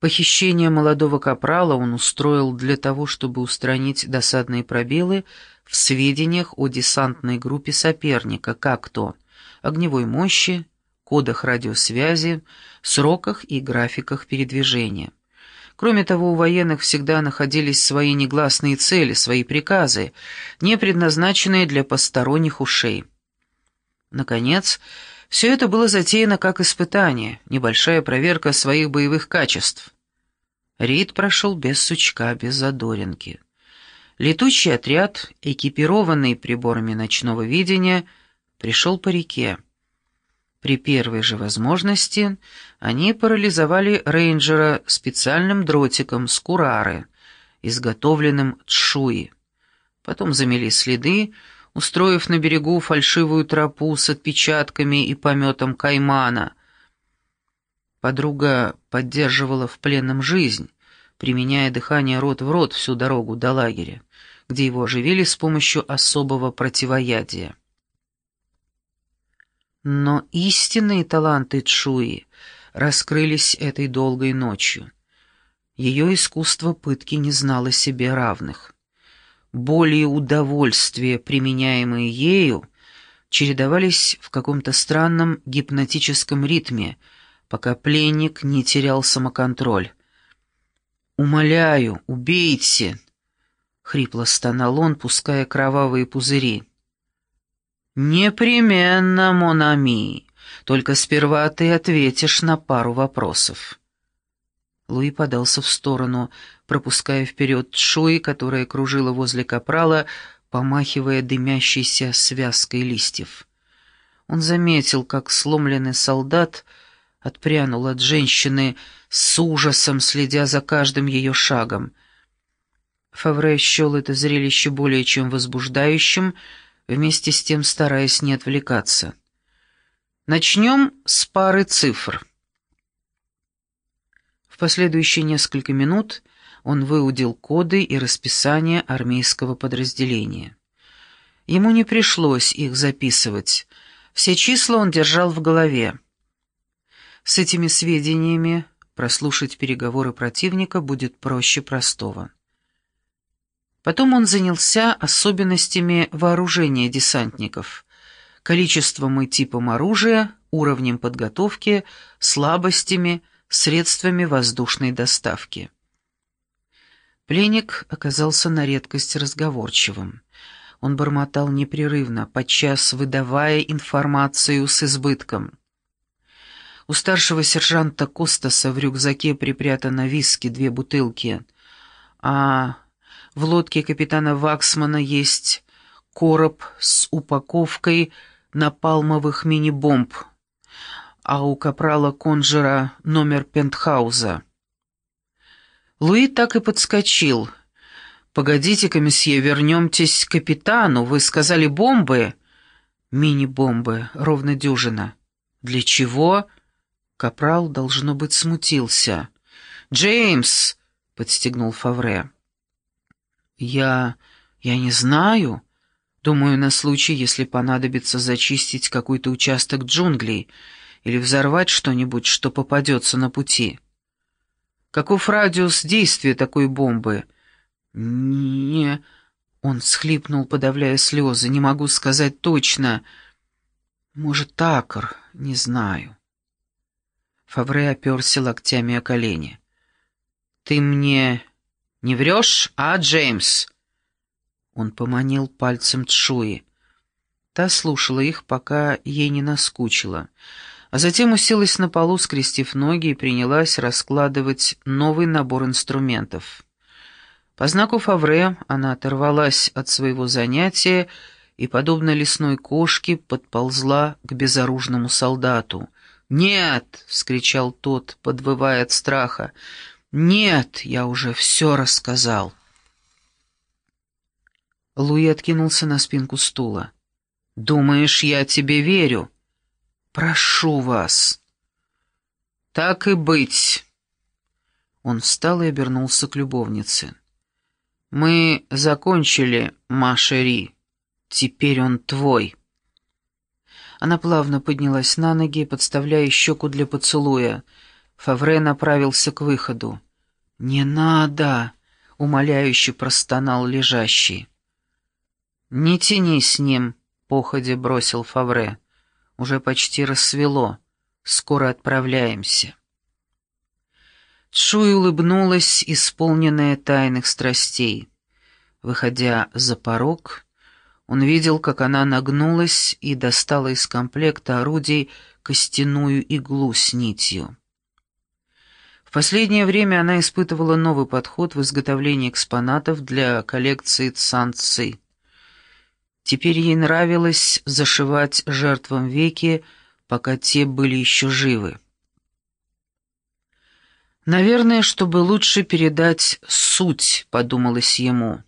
Похищение молодого капрала он устроил для того, чтобы устранить досадные пробелы в сведениях о десантной группе соперника, как то огневой мощи, кодах радиосвязи, сроках и графиках передвижения. Кроме того, у военных всегда находились свои негласные цели, свои приказы, не предназначенные для посторонних ушей. Наконец, все это было затеяно как испытание, небольшая проверка своих боевых качеств. Рид прошел без сучка, без задоринки. Летучий отряд, экипированный приборами ночного видения, пришел по реке. При первой же возможности они парализовали рейнджера специальным дротиком с курары, изготовленным тшуи. Потом замели следы, устроив на берегу фальшивую тропу с отпечатками и пометом каймана. Подруга поддерживала в пленном жизнь, применяя дыхание рот в рот всю дорогу до лагеря, где его оживили с помощью особого противоядия. Но истинные таланты Чуи раскрылись этой долгой ночью. Ее искусство пытки не знало себе равных. Боли и удовольствия, применяемые ею, чередовались в каком-то странном гипнотическом ритме, пока пленник не терял самоконтроль. «Умоляю, убейте!» — хрипло стонал он, пуская кровавые пузыри. «Непременно, Монами. Только сперва ты ответишь на пару вопросов». Луи подался в сторону, пропуская вперед Шуи, которая кружила возле капрала, помахивая дымящейся связкой листьев. Он заметил, как сломленный солдат отпрянул от женщины с ужасом, следя за каждым ее шагом. Фавре счел это зрелище более чем возбуждающим, вместе с тем стараясь не отвлекаться. Начнем с пары цифр. В последующие несколько минут он выудил коды и расписание армейского подразделения. Ему не пришлось их записывать, все числа он держал в голове. С этими сведениями прослушать переговоры противника будет проще простого. Потом он занялся особенностями вооружения десантников, количеством и типом оружия, уровнем подготовки, слабостями, средствами воздушной доставки. Пленник оказался на редкость разговорчивым. Он бормотал непрерывно, подчас выдавая информацию с избытком. У старшего сержанта Костаса в рюкзаке припрятано виски, две бутылки, а в лодке капитана Ваксмана есть короб с упаковкой напалмовых мини-бомб, а у капрала Конжера номер пентхауза. Луи так и подскочил. «Погодите-ка, месье, вернемтесь к капитану. Вы сказали бомбы?» «Мини-бомбы, ровно дюжина». «Для чего?» Капрал, должно быть, смутился. «Джеймс!» — подстегнул Фавре. «Я... я не знаю. Думаю, на случай, если понадобится зачистить какой-то участок джунглей или взорвать что-нибудь, что попадется на пути. Каков радиус действия такой бомбы?» «Не...» — он схлипнул, подавляя слезы. «Не могу сказать точно. Может, такр, не знаю». Фавре оперся локтями о колени. «Ты мне не врешь, а, Джеймс?» Он поманил пальцем Тшуи. Та слушала их, пока ей не наскучило, а затем уселась на полу, скрестив ноги, и принялась раскладывать новый набор инструментов. По знаку Фавре она оторвалась от своего занятия и, подобно лесной кошке, подползла к безоружному солдату. «Нет!» — вскричал тот, подвывая от страха. «Нет, я уже все рассказал». Луи откинулся на спинку стула. «Думаешь, я тебе верю?» «Прошу вас». «Так и быть». Он встал и обернулся к любовнице. «Мы закончили, Машери. Теперь он твой». Она плавно поднялась на ноги, подставляя щеку для поцелуя — Фавре направился к выходу. «Не надо!» — умоляюще простонал лежащий. «Не тяни с ним», — походе бросил Фавре. «Уже почти рассвело. Скоро отправляемся». Чуй улыбнулась, исполненная тайных страстей. Выходя за порог, он видел, как она нагнулась и достала из комплекта орудий костяную иглу с нитью. В последнее время она испытывала новый подход в изготовлении экспонатов для коллекции Цанци. Теперь ей нравилось зашивать жертвам веки, пока те были еще живы. «Наверное, чтобы лучше передать суть», — подумалось ему.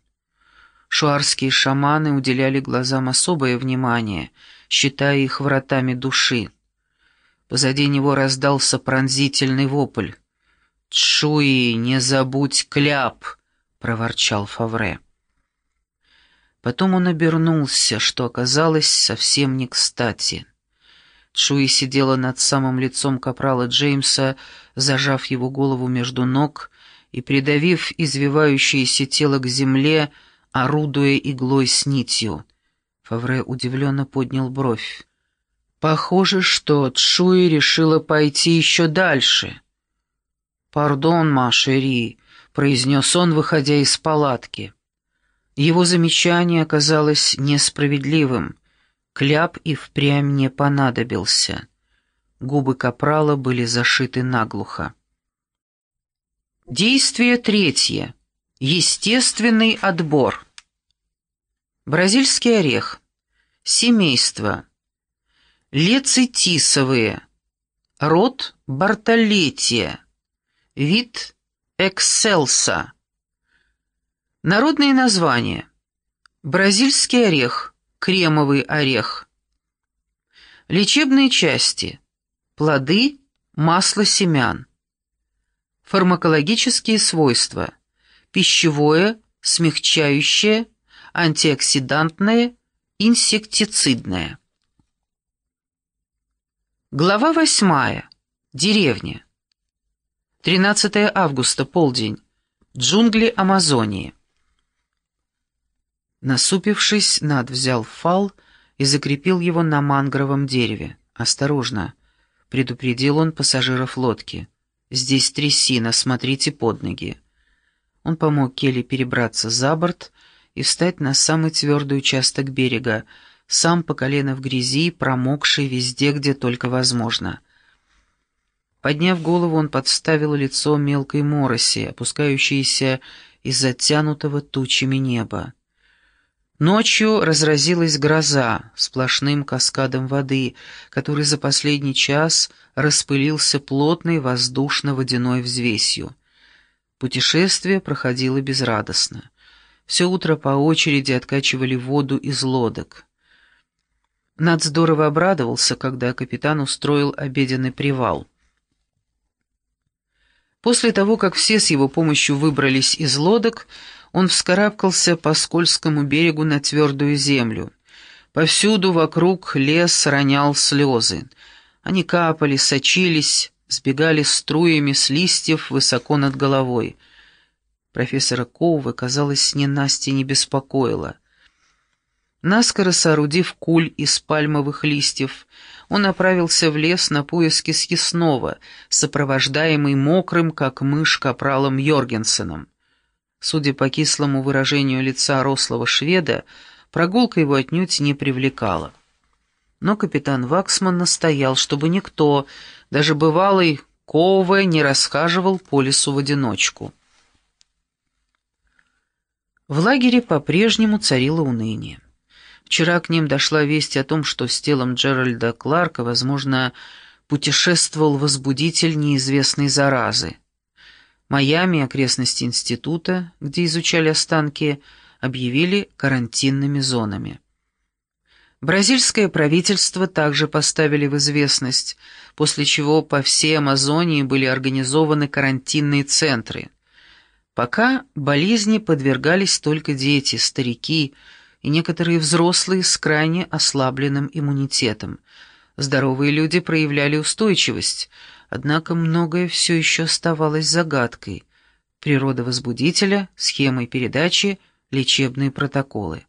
Шуарские шаманы уделяли глазам особое внимание, считая их вратами души. Позади него раздался пронзительный вопль. «Чуи, не забудь кляп!» — проворчал Фавре. Потом он обернулся, что оказалось совсем не кстати. Чуи сидела над самым лицом капрала Джеймса, зажав его голову между ног и придавив извивающееся тело к земле, орудуя иглой с нитью. Фавре удивленно поднял бровь. Похоже, что Чуи решила пойти еще дальше. «Пардон, Машери», — произнес он, выходя из палатки. Его замечание оказалось несправедливым. Кляп и впрямь не понадобился. Губы капрала были зашиты наглухо. Действие третье. Естественный отбор. Бразильский орех. Семейство. Лецитисовые. Род Бартолетия. Вид Экселса. Народные названия. Бразильский орех, кремовый орех. Лечебные части. Плоды, масло семян. Фармакологические свойства. Пищевое, смягчающее, антиоксидантное, инсектицидное. Глава восьмая. Деревня. 13 августа, полдень. Джунгли Амазонии. Насупившись, Над взял фал и закрепил его на мангровом дереве. «Осторожно!» — предупредил он пассажиров лодки. «Здесь трясина, смотрите под ноги». Он помог Келли перебраться за борт и встать на самый твердый участок берега, сам по колено в грязи, промокший везде, где только возможно. Подняв голову, он подставил лицо мелкой мороси, опускающейся из затянутого тучами неба. Ночью разразилась гроза сплошным каскадом воды, который за последний час распылился плотной воздушно-водяной взвесью. Путешествие проходило безрадостно. Все утро по очереди откачивали воду из лодок. Над здорово обрадовался, когда капитан устроил обеденный привал. После того, как все с его помощью выбрались из лодок, он вскарабкался по скользкому берегу на твердую землю. Повсюду вокруг лес ронял слезы. Они капали, сочились, сбегали струями с листьев высоко над головой. Профессора Коува, казалось, ненастье не беспокоило. Наскоро соорудив куль из пальмовых листьев, он направился в лес на поиски съестного, сопровождаемый мокрым, как мышь, капралом Йоргенсеном. Судя по кислому выражению лица рослого шведа, прогулка его отнюдь не привлекала. Но капитан Ваксман настоял, чтобы никто, даже бывалый Кове, не расхаживал по лесу в одиночку. В лагере по-прежнему царило уныние. Вчера к ним дошла весть о том, что с телом Джеральда Кларка, возможно, путешествовал возбудитель неизвестной заразы. Майами окрестности института, где изучали останки, объявили карантинными зонами. Бразильское правительство также поставили в известность, после чего по всей Амазонии были организованы карантинные центры. Пока болезни подвергались только дети, старики и некоторые взрослые с крайне ослабленным иммунитетом. Здоровые люди проявляли устойчивость – Однако многое все еще оставалось загадкой. Природа возбудителя, схемы передачи, лечебные протоколы.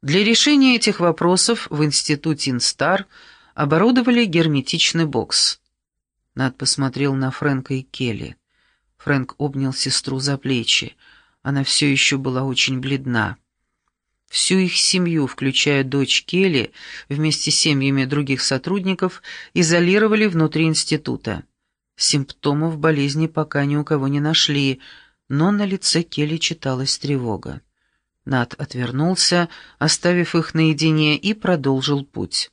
Для решения этих вопросов в институте Инстар оборудовали герметичный бокс. Над посмотрел на Фрэнка и Келли. Фрэнк обнял сестру за плечи. Она все еще была очень бледна. Всю их семью, включая дочь Келли, вместе с семьями других сотрудников, изолировали внутри института. Симптомов болезни пока ни у кого не нашли, но на лице Келли читалась тревога. Над отвернулся, оставив их наедине, и продолжил путь.